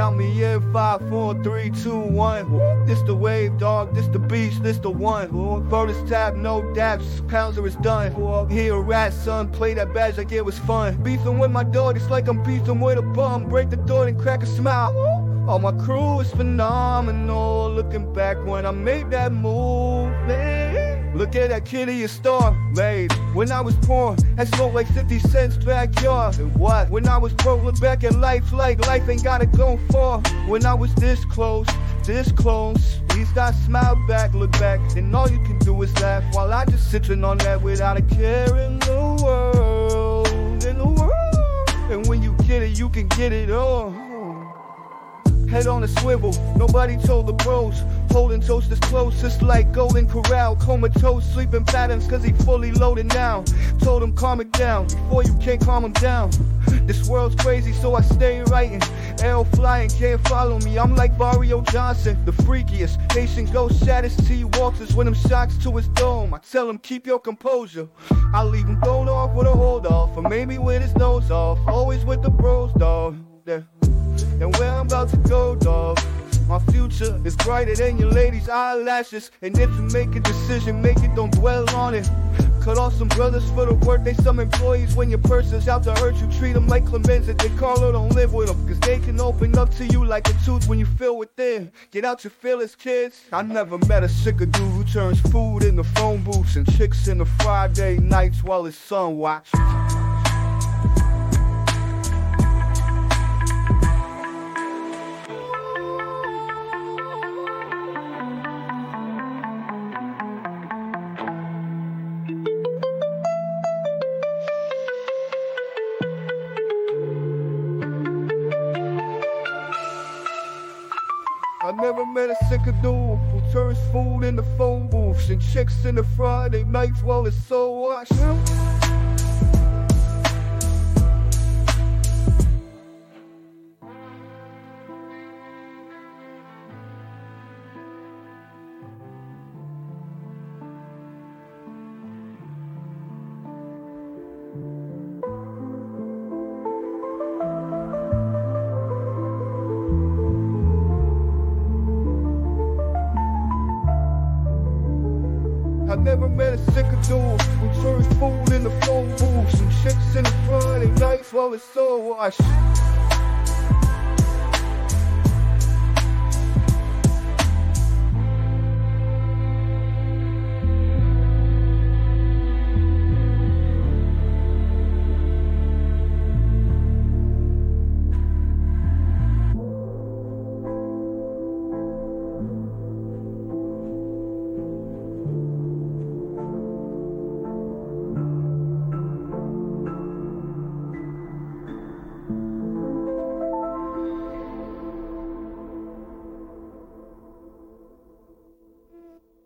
Count me in, five, four, three, two, one. This the wave, dog. This the beast. This the one. Bonus tab, no dabs. Pouncer is done. Here, rat, son. Play that badge like it was fun. Beefing with my dog, it's like I'm beefing with a bum. Break the door and crack a smile. All my crew is phenomenal. Looking back when I made that move. Look at that kitty, a star made. When I was poor, I smoked like 50 cents backyard. And what? When I was broke, look back at life like life ain't gotta go far. When I was this close, this close. At least I smile back, look back, and all you can do is laugh while I just sitting on that without a care in the world. In the world. And when you get it, you can get it all head on a swivel. Nobody told the bros, holding toast is close, it's like Golden Corral. Comatose, sleeping patterns, cause he fully loaded now. Told him calm it down, before you can't calm him down. This world's crazy, so I stay writing. L flying, can't follow me. I'm like Barrio Johnson, the freakiest. Haitian ghost shatters T Walters when them shocks to his dome. I tell him, keep your composure. I leave him thrown off with a hold off, or maybe with his nose off. Always with the bros, dog. Yeah and where I'm about to go, dog. My future is brighter than your lady's eyelashes. And if you make a decision, make it, don't dwell on it. Cut off some brothers for the work. They some employees when your person's out to hurt you. Treat them like Clemenza. They call her, don't live with them. Cause they can open up to you like a tooth when you feel within. Get out your feelings, kids. I never met a sicker dude who turns food in the phone booths and chicks in the Friday nights while his son watch. I never met a sicker dude who turns food in the phone booths and chicks in the Friday nights while it's so washed. I never met a sicker dude who turns food in the phone booth. and chicks in the Friday nights while it's so washed.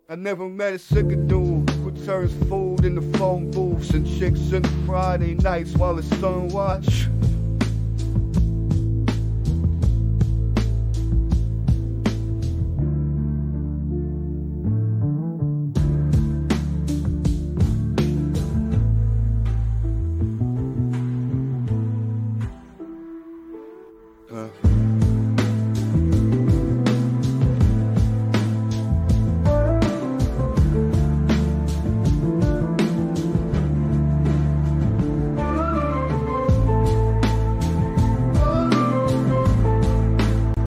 I never met a sicker dude who turns food in the phone booths and chicks in the Friday nights while the sun watch.